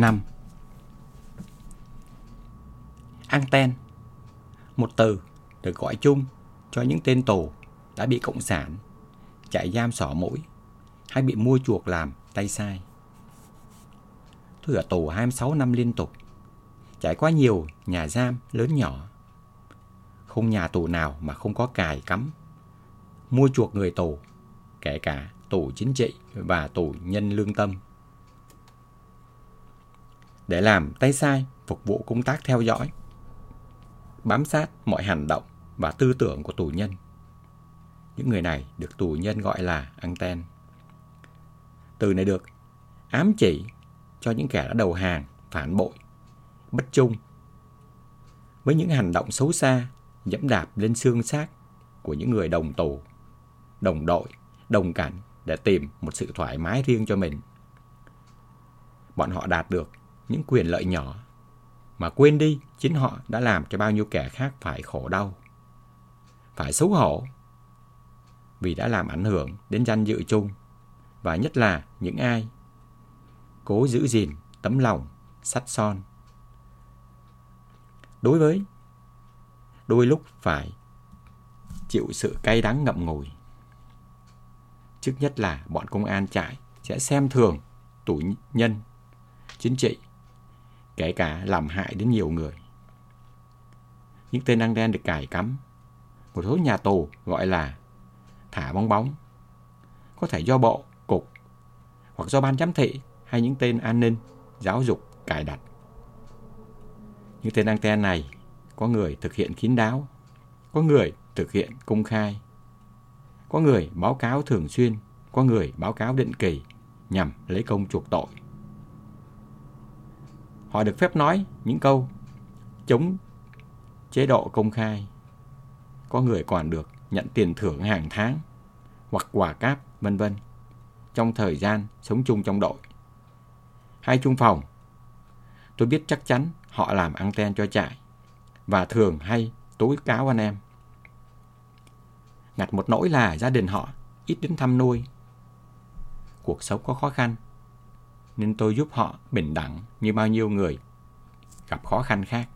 5. Anten Một từ được gọi chung cho những tên tù đã bị Cộng sản chạy giam sỏ mũi hay bị mua chuộc làm tay sai. Tôi ở tù 26 năm liên tục, trải qua nhiều nhà giam lớn nhỏ. Không nhà tù nào mà không có cài cắm, mua chuộc người tù, kể cả tù chính trị và tù nhân lương tâm. Để làm tay sai, phục vụ công tác theo dõi, bám sát mọi hành động và tư tưởng của tù nhân. Những người này được tù nhân gọi là anten. Từ này được ám chỉ cho những kẻ đã đầu hàng, phản bội, bất trung với những hành động xấu xa dẫm đạp lên xương xác của những người đồng tù, đồng đội, đồng cảnh để tìm một sự thoải mái riêng cho mình. Bọn họ đạt được những quyền lợi nhỏ mà quên đi chính họ đã làm cho bao nhiêu kẻ khác phải khổ đau, phải xấu hổ vì đã làm ảnh hưởng đến danh dự chung và nhất là những ai cố giữ gìn tấm lòng sắt son. Đối với đôi lúc phải chịu sự cay đắng ngậm ngùi. Trước nhất là bọn công an trại sẽ xem thường tù nhân, chính trị, kể cả làm hại đến nhiều người. Những tên ăn đen được cài cắm, một số nhà tù gọi là thả bong bóng. Có thể do bộ, cục, hoặc do ban giám thị hay những tên an ninh, giáo dục cài đặt. Những tên anten này có người thực hiện kín đáo, có người thực hiện công khai, có người báo cáo thường xuyên, có người báo cáo định kỳ nhằm lấy công chuộc tội. Họ được phép nói những câu chống chế độ công khai. Có người còn được nhận tiền thưởng hàng tháng hoặc quà cáp, vân vân trong thời gian sống chung trong đội. Hai chung phòng, tôi biết chắc chắn họ làm anten cho trại và thường hay tố cáo anh em. Ngặt một nỗi là gia đình họ ít đến thăm nuôi. Cuộc sống có khó khăn, nên tôi giúp họ bình đẳng như bao nhiêu người gặp khó khăn khác.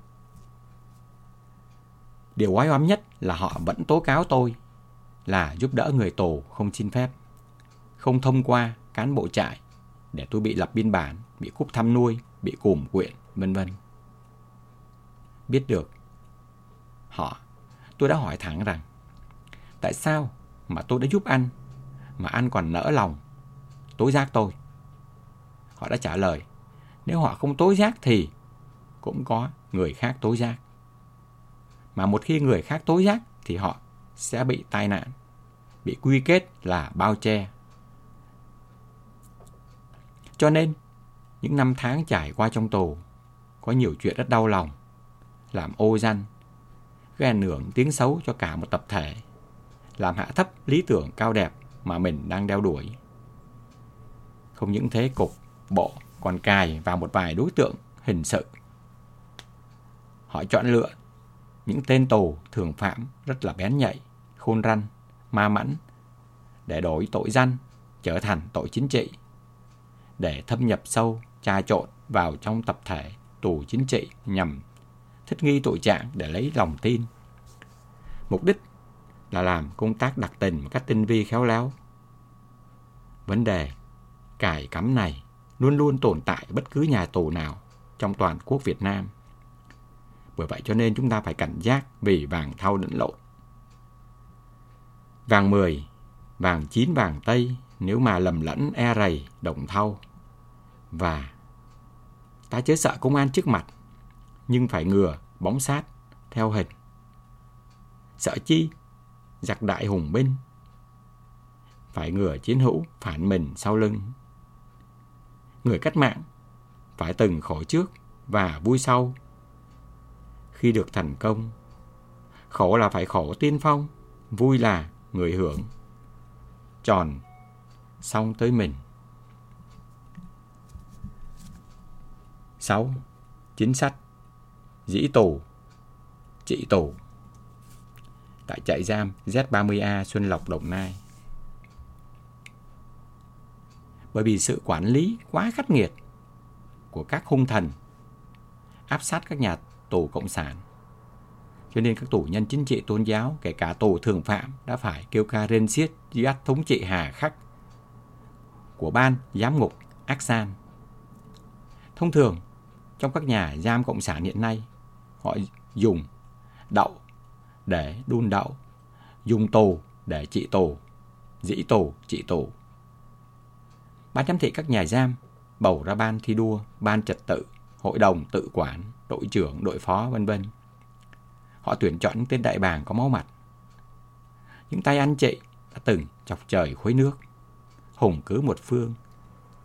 Điều quái oám nhất là họ vẫn tố cáo tôi là giúp đỡ người tù không xin phép, không thông qua cán bộ trại để tôi bị lập biên bản, bị cúp thăm nuôi, bị cùm quyện, vân vân. Biết được họ, tôi đã hỏi thẳng rằng tại sao mà tôi đã giúp anh mà anh còn nỡ lòng tối giác tôi. Họ đã trả lời nếu họ không tối giác thì cũng có người khác tối giác. Mà một khi người khác tối giác thì họ sẽ bị tai nạn, bị quy kết là bao che. Cho nên, những năm tháng trải qua trong tù, có nhiều chuyện rất đau lòng, làm ô danh, gây ảnh hưởng tiếng xấu cho cả một tập thể, làm hạ thấp lý tưởng cao đẹp mà mình đang đeo đuổi. Không những thế cục, bộ còn cài vào một vài đối tượng hình sự. Họ chọn lựa những tên tù thường phạm rất là bén nhạy, khôn ranh, ma mãn để đổi tội danh trở thành tội chính trị, để thâm nhập sâu, trà trộn vào trong tập thể tù chính trị nhằm thích nghi tội trạng để lấy lòng tin. Mục đích là làm công tác đặc tình một cách tinh vi khéo léo. Vấn đề cài cắm này luôn luôn tồn tại bất cứ nhà tù nào trong toàn quốc Việt Nam. Bởi vậy cho nên chúng ta phải cảnh giác vì vàng thau lẫn lộn. Vàng 10, vàng 9 vàng Tây nếu mà lầm lẫn e rầy đồng thau. Và ta chớ sợ công an trước mặt, nhưng phải ngừa bóng sát theo hình. Sợ chi? Giặc đại hùng binh. Phải ngừa chiến hữu phản mình sau lưng. Người cách mạng phải từng khổ trước và vui sau khi được thành công. Khổ là phải khổ tiên phong, vui là người hưởng. Tròn, xong tới mình. 6. Chính sách Dĩ tù Trị tù Tại trại giam Z30A Xuân Lộc Đồng Nai Bởi vì sự quản lý quá khắc nghiệt của các hung thần áp sát các nhà tù cộng sản. Cho nên các tù nhân chính trị tôn giáo, kể cả tù thường phạm, đã phải kêu ca rên xiết dưới ách thống trị hà khắc của ban giám ngục ác san. Thông thường, trong các nhà giam cộng sản hiện nay, họ dùng đậu để đun đậu, dùng tù để trị tù, dĩ tù trị tù. Ban giám thị các nhà giam bầu ra ban thi đua, ban trật tự, hội đồng tự quản, đội trưởng, đội phó vân vân. Họ tuyển chọn những tên đại bàng có máu mặt. Những tay ăn chị đã từng chọc trời khuấy nước, hùng cứ một phương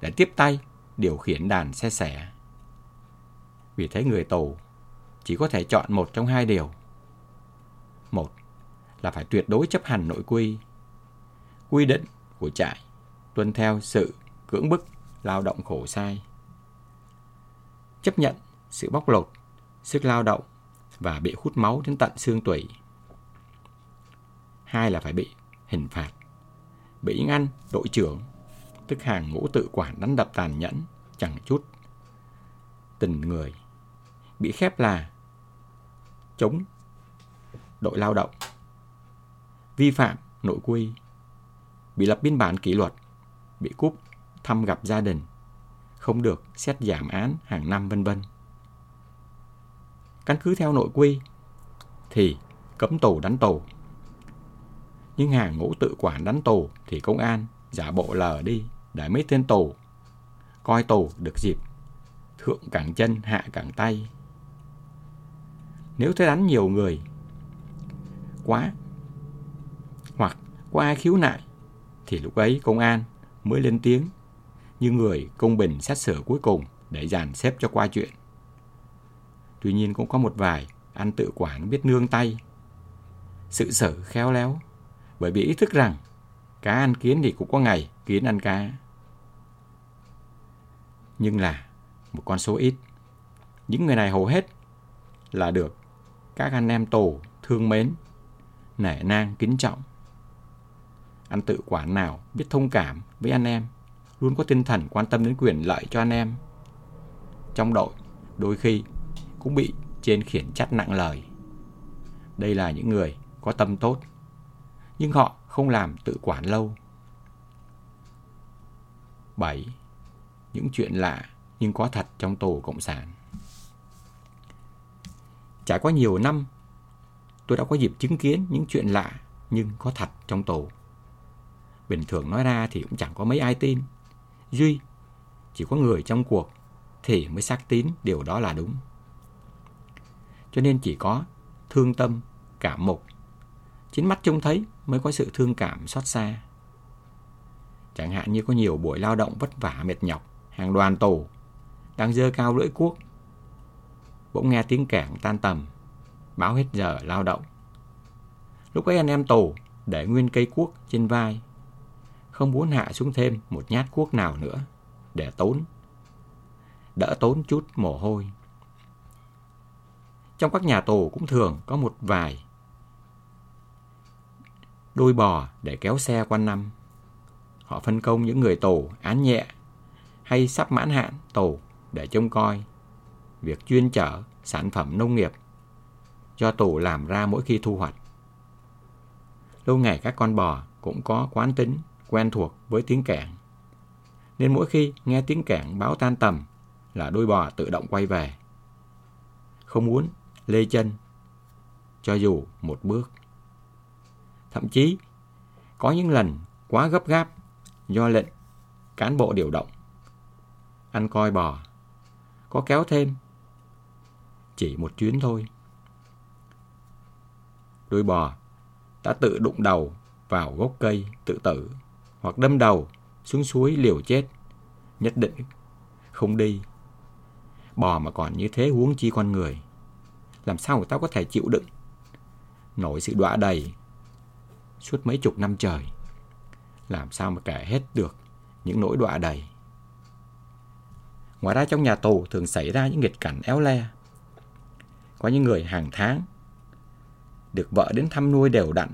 để tiếp tay điều khiển đàn xe xẻ. Vì thế người tù chỉ có thể chọn một trong hai điều. Một là phải tuyệt đối chấp hành nội quy, quy định của trại, tuân theo sự cưỡng bức lao động khổ sai. Chấp nhận sự bóc lột, sức lao động và bị hút máu đến tận xương tủy. Hai là phải bị hình phạt, bị ngăn đội trưởng, tức hàng ngũ tự quản đánh đập tàn nhẫn, chẳng chút tình người, bị khép là chống đội lao động, vi phạm nội quy, bị lập biên bản kỷ luật, bị cúp thăm gặp gia đình, không được xét giảm án hàng năm vân vân. Căn cứ theo nội quy thì cấm tù đánh tù. Nhưng hàng ngũ tự quản đánh tù thì công an giả bộ lờ đi để mấy tên tù coi tù được dịp thượng cẳng chân hạ cẳng tay. Nếu thấy đánh nhiều người quá hoặc có ai khiếu nại thì lúc ấy công an mới lên tiếng như người công bình xét xử cuối cùng để dàn xếp cho qua chuyện. Tuy nhiên cũng có một vài ăn tự quản biết nương tay, sự sở khéo léo, bởi vì ý thức rằng cá ăn kiến thì cũng có ngày kiến ăn cá. Nhưng là một con số ít. Những người này hầu hết là được các anh em tổ thương mến, nể nang kính trọng. Ăn tự quản nào biết thông cảm với anh em luôn có tinh thần quan tâm đến quyền lợi cho anh em. Trong đội, đôi khi cũng bị trên khiển trách nặng lời. Đây là những người có tâm tốt, nhưng họ không làm tự quản lâu. 7. Những chuyện lạ nhưng có thật trong tù Cộng sản. Trải qua nhiều năm, tôi đã có dịp chứng kiến những chuyện lạ nhưng có thật trong tù. Bình thường nói ra thì cũng chẳng có mấy ai tin. Duy, chỉ có người trong cuộc thì mới xác tín điều đó là đúng. Cho nên chỉ có thương tâm, cảm mục. Chính mắt trông thấy mới có sự thương cảm xót xa. Chẳng hạn như có nhiều buổi lao động vất vả mệt nhọc, hàng đoàn tù đang dơ cao lưỡi cuốc. Bỗng nghe tiếng cảng tan tầm, báo hết giờ lao động. Lúc ấy anh em tù để nguyên cây cuốc trên vai không muốn hạ xuống thêm một nhát cuốc nào nữa để tốn, đỡ tốn chút mồ hôi. Trong các nhà tù cũng thường có một vài đôi bò để kéo xe quanh năm. Họ phân công những người tù án nhẹ hay sắp mãn hạn tù để trông coi việc chuyên chở sản phẩm nông nghiệp do tù làm ra mỗi khi thu hoạch. Lâu ngày các con bò cũng có quán tính quen thuộc với tiếng kẻng. Nên mỗi khi nghe tiếng kẻng báo tan tầm là đôi bò tự động quay về. Không muốn lê chân cho dù một bước. Thậm chí có những lần quá gấp gáp do lệnh cán bộ điều động. Ăn coi bò, có kéo thêm chỉ một chuyến thôi. Đôi bò đã tự đụng đầu vào gốc cây tự tử hoặc đâm đầu xuống suối liều chết, nhất định không đi. Bò mà còn như thế huống chi con người. Làm sao người ta có thể chịu đựng nổi sự đọa đầy suốt mấy chục năm trời. Làm sao mà kể hết được những nỗi đọa đầy. Ngoài ra trong nhà tù thường xảy ra những nghịch cảnh éo le. Có những người hàng tháng được vợ đến thăm nuôi đều đặn,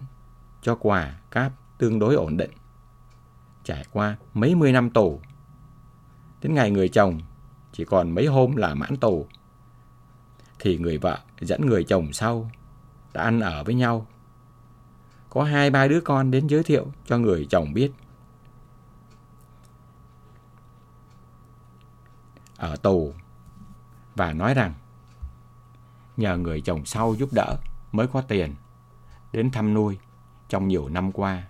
cho quà, cáp tương đối ổn định trải qua mấy mươi năm tù. Đến ngày người chồng, chỉ còn mấy hôm là mãn tù. Thì người vợ dẫn người chồng sau, đã ăn ở với nhau. Có hai, ba đứa con đến giới thiệu cho người chồng biết. Ở tù, và nói rằng, nhờ người chồng sau giúp đỡ mới có tiền đến thăm nuôi trong nhiều năm qua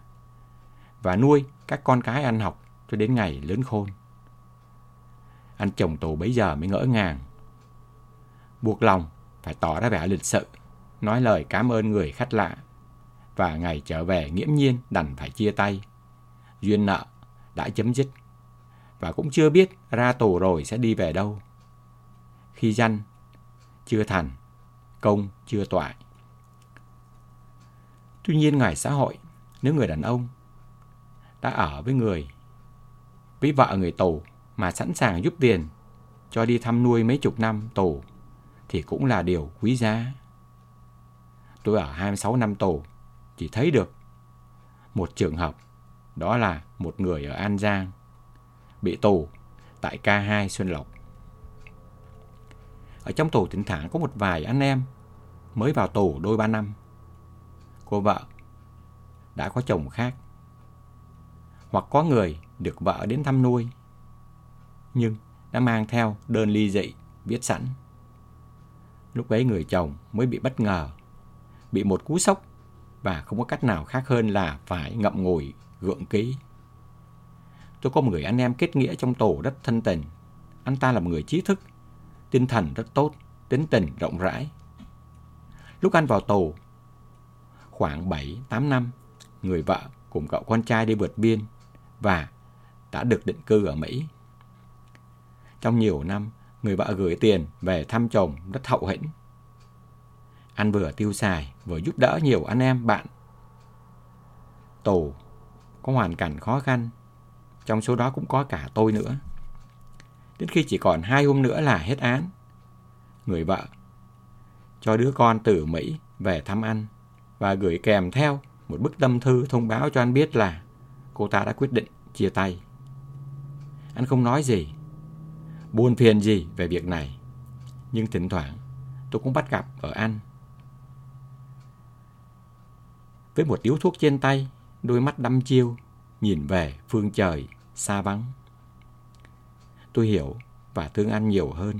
và nuôi các con cái ăn học cho đến ngày lớn khôn. Anh chồng tù bấy giờ mới ngỡ ngàng. Buộc lòng phải tỏ ra vẻ lịch sự, nói lời cảm ơn người khách lạ. Và ngày trở về nghiễm nhiên đành phải chia tay. Duyên nợ đã chấm dứt. Và cũng chưa biết ra tù rồi sẽ đi về đâu. Khi danh chưa thành, công chưa toại. Tuy nhiên ngoài xã hội, nếu người đàn ông đã ở với người, với vợ người tù mà sẵn sàng giúp tiền cho đi thăm nuôi mấy chục năm tù thì cũng là điều quý giá. Tôi ở 26 năm tù chỉ thấy được một trường hợp đó là một người ở An Giang bị tù tại K2 Xuân Lộc. Ở trong tù thỉnh thoảng có một vài anh em mới vào tù đôi ba năm. Cô vợ đã có chồng khác. Hoặc có người được vợ đến thăm nuôi. Nhưng đã mang theo đơn ly dị viết sẵn. Lúc ấy người chồng mới bị bất ngờ, bị một cú sốc và không có cách nào khác hơn là phải ngậm ngùi gượng ký. Tôi có một người anh em kết nghĩa trong tổ rất thân tình. Anh ta là một người trí thức, tinh thần rất tốt, tính tình rộng rãi. Lúc anh vào tù, khoảng 7-8 năm, người vợ cùng cậu con trai đi vượt biên và đã được định cư ở Mỹ. Trong nhiều năm, người vợ gửi tiền về thăm chồng rất hậu hĩnh. Anh vừa tiêu xài, vừa giúp đỡ nhiều anh em bạn. Tù có hoàn cảnh khó khăn, trong số đó cũng có cả tôi nữa. Đến khi chỉ còn hai hôm nữa là hết án, người vợ cho đứa con từ Mỹ về thăm anh và gửi kèm theo một bức tâm thư thông báo cho anh biết là cô ta đã quyết định chia tay. Anh không nói gì, buồn phiền gì về việc này. Nhưng thỉnh thoảng tôi cũng bắt gặp ở anh. Với một điếu thuốc trên tay, đôi mắt đăm chiêu, nhìn về phương trời xa vắng. Tôi hiểu và thương anh nhiều hơn.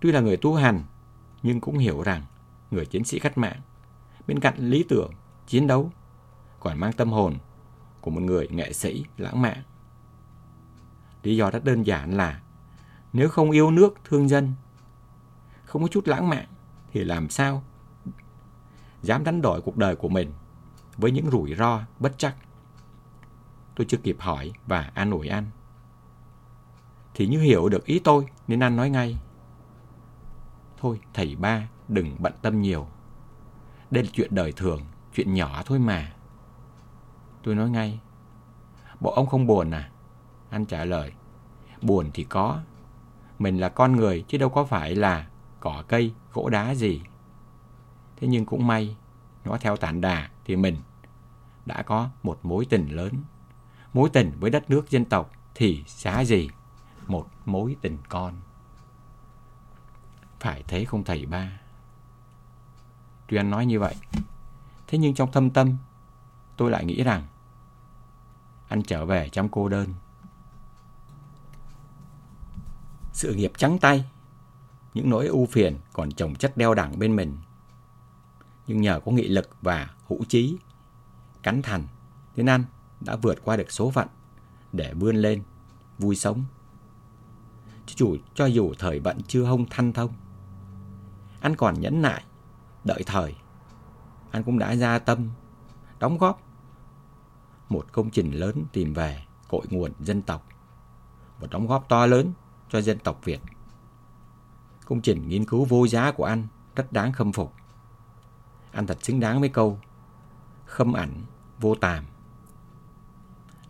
Tuy là người tu hành, nhưng cũng hiểu rằng người chiến sĩ cách mạng, bên cạnh lý tưởng, chiến đấu, còn mang tâm hồn của một người nghệ sĩ lãng mạn. Lý do rất đơn giản là nếu không yêu nước, thương dân, không có chút lãng mạn thì làm sao dám đánh đổi cuộc đời của mình với những rủi ro bất chắc. Tôi chưa kịp hỏi và an ủi anh. Thì như hiểu được ý tôi nên anh nói ngay. Thôi thầy ba đừng bận tâm nhiều. Đây là chuyện đời thường, chuyện nhỏ thôi mà. Tôi nói ngay. Bộ ông không buồn à? Anh trả lời. Buồn thì có, mình là con người chứ đâu có phải là cỏ cây, gỗ đá gì. Thế nhưng cũng may, nó theo tản đà thì mình đã có một mối tình lớn. Mối tình với đất nước dân tộc thì giá gì một mối tình con. Phải thế không thầy ba. Tuy anh nói như vậy, thế nhưng trong thâm tâm tôi lại nghĩ rằng anh trở về trong cô đơn sự nghiệp trắng tay, những nỗi ưu phiền còn chồng chất đeo đẳng bên mình. Nhưng nhờ có nghị lực và hữu trí, cắn thành, tiến anh đã vượt qua được số phận để vươn lên, vui sống. Chứ chủ cho dù thời vận chưa hông thanh thông, anh còn nhẫn nại, đợi thời. Anh cũng đã ra tâm, đóng góp một công trình lớn tìm về cội nguồn dân tộc. Một đóng góp to lớn cho dân tộc Việt. Công trình nghiên cứu vô giá của anh rất đáng khâm phục. Anh thật xứng đáng với câu khâm ảnh vô tàm.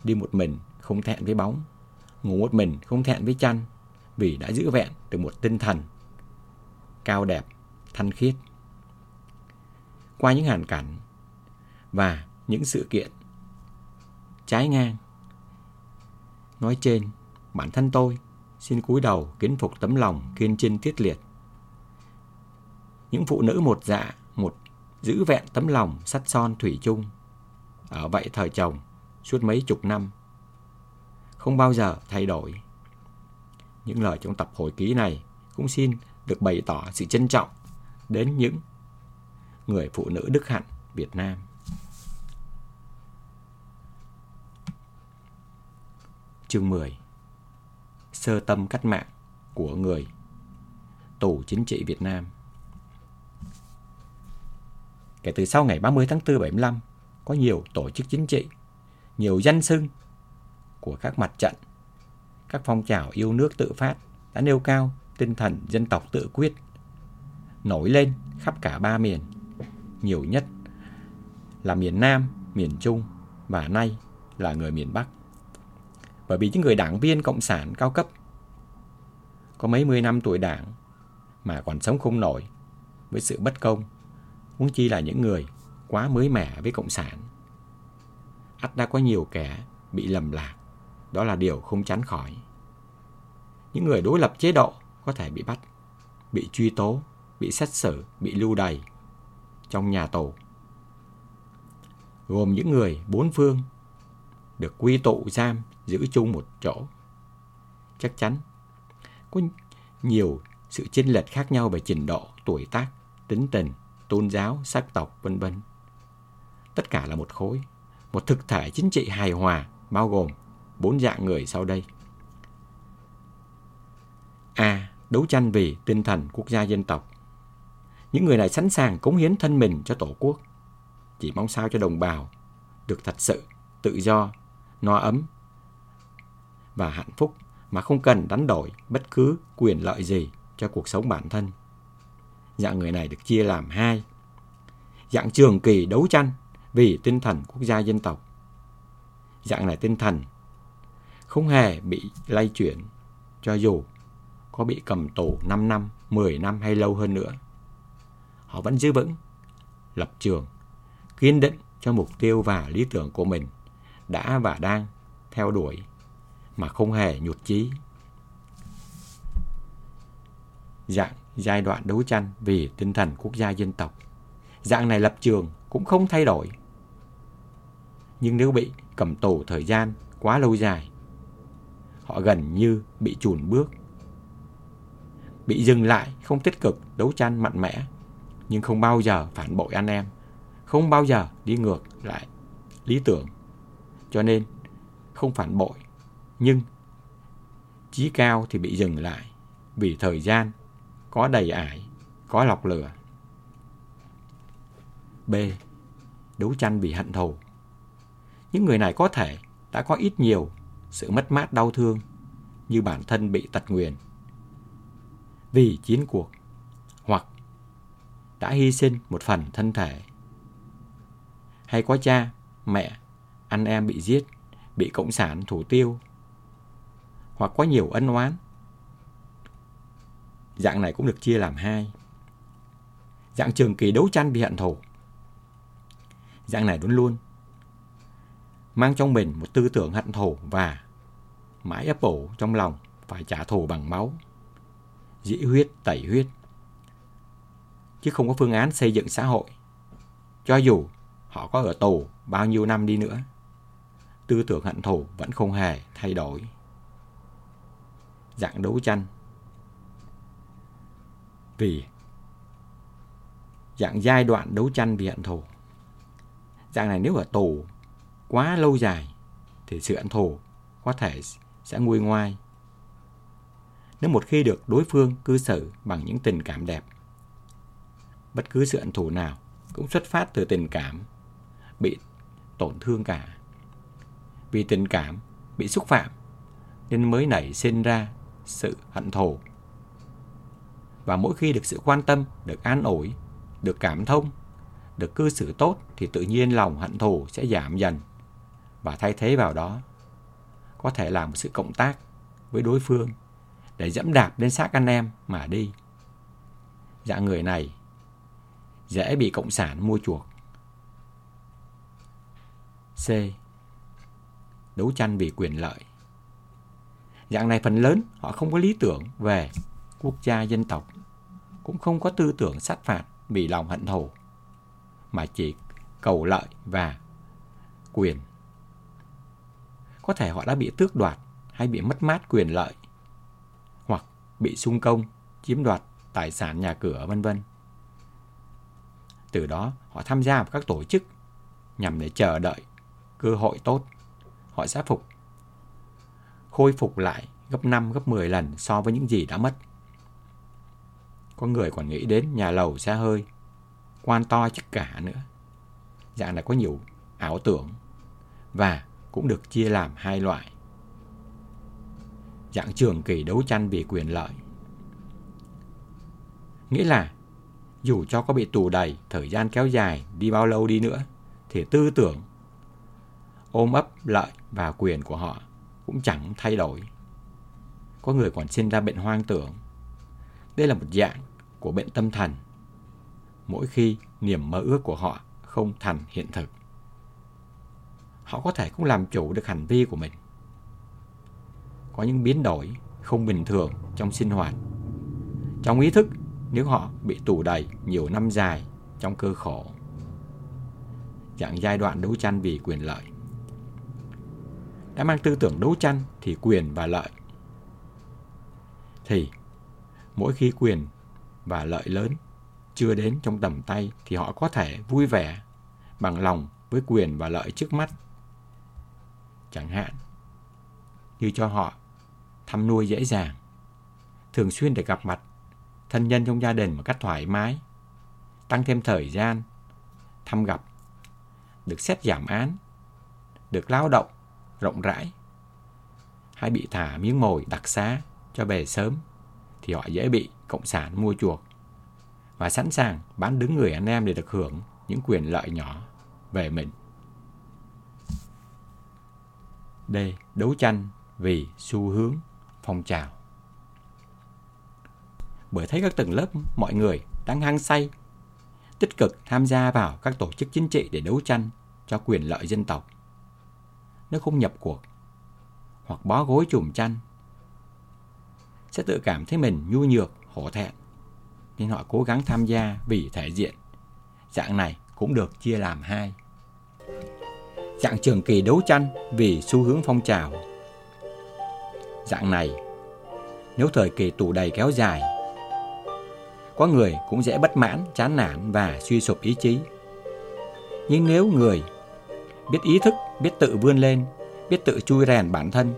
Đi một mình không thẹn với bóng, ngủ một mình không thẹn với chăn vì đã giữ vẹn được một tinh thần cao đẹp, thanh khiết. Qua những hoàn cảnh và những sự kiện trái ngang. Nói trên, bản thân tôi xin cúi đầu kính phục tấm lòng kiên trinh tiết liệt. Những phụ nữ một dạ, một giữ vẹn tấm lòng sắt son thủy chung. Ở vậy thời chồng, suốt mấy chục năm, không bao giờ thay đổi. Những lời trong tập hồi ký này cũng xin được bày tỏ sự trân trọng đến những người phụ nữ đức hạnh Việt Nam. Chương 10 Sơ tâm cách mạng của người. Tù chính trị Việt Nam. Kể từ sau ngày 30 tháng 4 75, có nhiều tổ chức chính trị, nhiều danh xưng của các mặt trận, các phong trào yêu nước tự phát đã nêu cao tinh thần dân tộc tự quyết, nổi lên khắp cả ba miền, nhiều nhất là miền Nam, miền Trung và nay là người miền Bắc. Bởi vì những người đảng viên cộng sản cao cấp có mấy mươi năm tuổi đảng mà còn sống không nổi với sự bất công, huống chi là những người quá mới mẻ với cộng sản. ắt đã có nhiều kẻ bị lầm lạc, đó là điều không tránh khỏi. Những người đối lập chế độ có thể bị bắt, bị truy tố, bị xét xử, bị lưu đày trong nhà tù. Gồm những người bốn phương được quy tụ giam giữ chung một chỗ. Chắc chắn có nhiều sự chênh lệch khác nhau về trình độ, tuổi tác, tính tình, tôn giáo, sắc tộc, vân vân. Tất cả là một khối, một thực thể chính trị hài hòa bao gồm bốn dạng người sau đây. A. Đấu tranh vì tinh thần quốc gia dân tộc. Những người này sẵn sàng cống hiến thân mình cho Tổ quốc. Chỉ mong sao cho đồng bào được thật sự tự do, no ấm và hạnh phúc mà không cần đánh đổi bất cứ quyền lợi gì cho cuộc sống bản thân. Dạng người này được chia làm hai. Dạng trường kỳ đấu tranh vì tinh thần quốc gia dân tộc. Dạng này tinh thần không hề bị lay chuyển cho dù có bị cầm tù 5 năm, 10 năm hay lâu hơn nữa. Họ vẫn giữ vững lập trường, kiên định cho mục tiêu và lý tưởng của mình đã và đang theo đuổi mà không hề nhụt chí. Dạng giai đoạn đấu tranh vì tinh thần quốc gia dân tộc. Dạng này lập trường cũng không thay đổi. Nhưng nếu bị cầm tù thời gian quá lâu dài, họ gần như bị chùn bước. Bị dừng lại, không tích cực đấu tranh mạnh mẽ, nhưng không bao giờ phản bội anh em, không bao giờ đi ngược lại lý tưởng. Cho nên, không phản bội nhưng chí cao thì bị dừng lại vì thời gian có đầy ải, có lọc lửa. B. Đấu tranh vì hận thù. Những người này có thể đã có ít nhiều sự mất mát đau thương như bản thân bị tật nguyền vì chiến cuộc hoặc đã hy sinh một phần thân thể hay có cha, mẹ, anh em bị giết, bị cộng sản thủ tiêu hoặc có nhiều ân oán. Dạng này cũng được chia làm hai. Dạng trường kỳ đấu tranh vì hận thù. Dạng này luôn luôn mang trong mình một tư tưởng hận thù và mãi ấp ủ trong lòng phải trả thù bằng máu, dĩ huyết tẩy huyết. Chứ không có phương án xây dựng xã hội. Cho dù họ có ở tù bao nhiêu năm đi nữa, tư tưởng hận thù vẫn không hề thay đổi dạng đấu tranh. Vì dạng giai đoạn đấu tranh vì hận thù. Dạng này nếu ở tù quá lâu dài thì sự hận thù có thể sẽ nguôi ngoai. Nếu một khi được đối phương cư xử bằng những tình cảm đẹp, bất cứ sự hận thù nào cũng xuất phát từ tình cảm bị tổn thương cả. Vì tình cảm bị xúc phạm nên mới nảy sinh ra sự hận thù. Và mỗi khi được sự quan tâm, được an ủi, được cảm thông, được cư xử tốt thì tự nhiên lòng hận thù sẽ giảm dần và thay thế vào đó có thể là một sự cộng tác với đối phương để dẫm đạp lên xác anh em mà đi. Dạng người này dễ bị cộng sản mua chuộc. C. Đấu tranh vì quyền lợi Dạng này phần lớn họ không có lý tưởng về quốc gia dân tộc, cũng không có tư tưởng sát phạt vì lòng hận thù, mà chỉ cầu lợi và quyền. Có thể họ đã bị tước đoạt hay bị mất mát quyền lợi, hoặc bị xung công, chiếm đoạt tài sản nhà cửa vân vân. Từ đó họ tham gia vào các tổ chức nhằm để chờ đợi cơ hội tốt. Họ sẽ phục khôi phục lại gấp 5, gấp 10 lần so với những gì đã mất. Có người còn nghĩ đến nhà lầu xe hơi, quan to chắc cả nữa. Dạng này có nhiều ảo tưởng và cũng được chia làm hai loại. Dạng trường kỳ đấu tranh vì quyền lợi. Nghĩa là dù cho có bị tù đầy, thời gian kéo dài, đi bao lâu đi nữa, thì tư tưởng ôm ấp lợi và quyền của họ cũng chẳng thay đổi. Có người còn sinh ra bệnh hoang tưởng. Đây là một dạng của bệnh tâm thần. Mỗi khi niềm mơ ước của họ không thành hiện thực. Họ có thể không làm chủ được hành vi của mình. Có những biến đổi không bình thường trong sinh hoạt. Trong ý thức, nếu họ bị tù đầy nhiều năm dài trong cơ khổ. Dạng giai đoạn đấu tranh vì quyền lợi. Đã mang tư tưởng đấu tranh thì quyền và lợi. Thì mỗi khi quyền và lợi lớn chưa đến trong tầm tay thì họ có thể vui vẻ bằng lòng với quyền và lợi trước mắt. Chẳng hạn như cho họ thăm nuôi dễ dàng, thường xuyên để gặp mặt thân nhân trong gia đình một cách thoải mái, tăng thêm thời gian, thăm gặp, được xét giảm án, được lao động rộng rãi, hay bị thả miếng mồi đặc xá cho về sớm, thì họ dễ bị cộng sản mua chuộc và sẵn sàng bán đứng người anh em để được hưởng những quyền lợi nhỏ về mình. D. Đấu tranh vì xu hướng phong trào bởi thấy các tầng lớp mọi người đang hăng say, tích cực tham gia vào các tổ chức chính trị để đấu tranh cho quyền lợi dân tộc. Nếu không nhập cuộc hoặc bó gối chùm chăn, sẽ tự cảm thấy mình nhu nhược, hổ thẹn, nên họ cố gắng tham gia vì thể diện. Dạng này cũng được chia làm hai. Dạng trường kỳ đấu tranh vì xu hướng phong trào. Dạng này, nếu thời kỳ tù đầy kéo dài có người cũng dễ bất mãn, chán nản và suy sụp ý chí. Nhưng nếu người biết ý thức, biết tự vươn lên, biết tự chui rèn bản thân,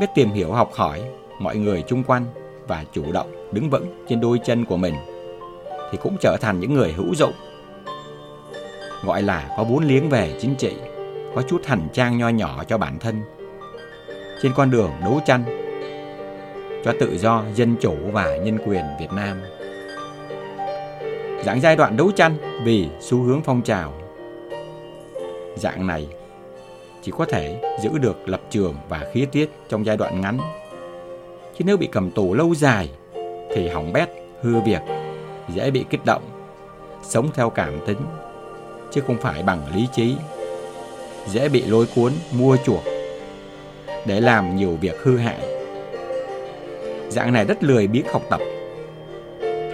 biết tìm hiểu học hỏi mọi người chung quanh và chủ động đứng vững trên đôi chân của mình, thì cũng trở thành những người hữu dụng. Gọi là có bốn liếng về chính trị, có chút hành trang nho nhỏ cho bản thân. Trên con đường đấu tranh cho tự do, dân chủ và nhân quyền Việt Nam dạng giai đoạn đấu tranh vì xu hướng phong trào. Dạng này chỉ có thể giữ được lập trường và khí tiết trong giai đoạn ngắn. Chứ nếu bị cầm tù lâu dài thì hỏng bét, hư việc, dễ bị kích động, sống theo cảm tính, chứ không phải bằng lý trí. Dễ bị lôi cuốn, mua chuộc để làm nhiều việc hư hại. Dạng này rất lười biếng học tập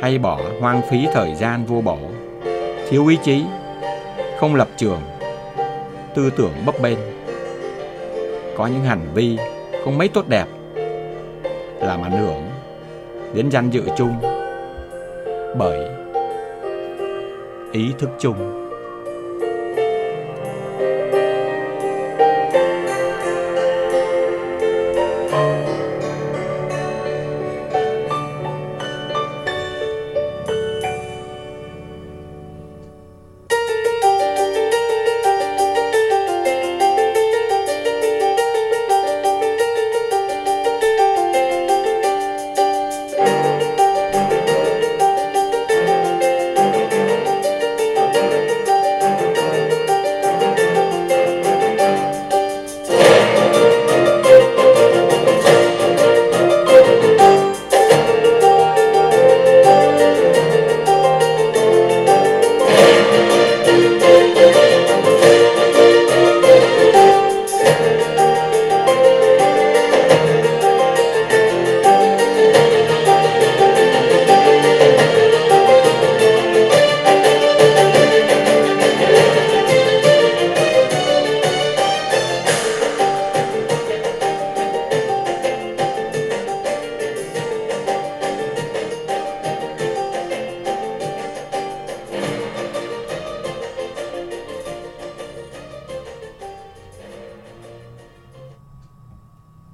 hay bỏ hoang phí thời gian vô bổ, thiếu ý chí, không lập trường, tư tưởng bấp bênh. Có những hành vi không mấy tốt đẹp, làm ảnh hưởng đến danh dự chung. Bởi ý thức chung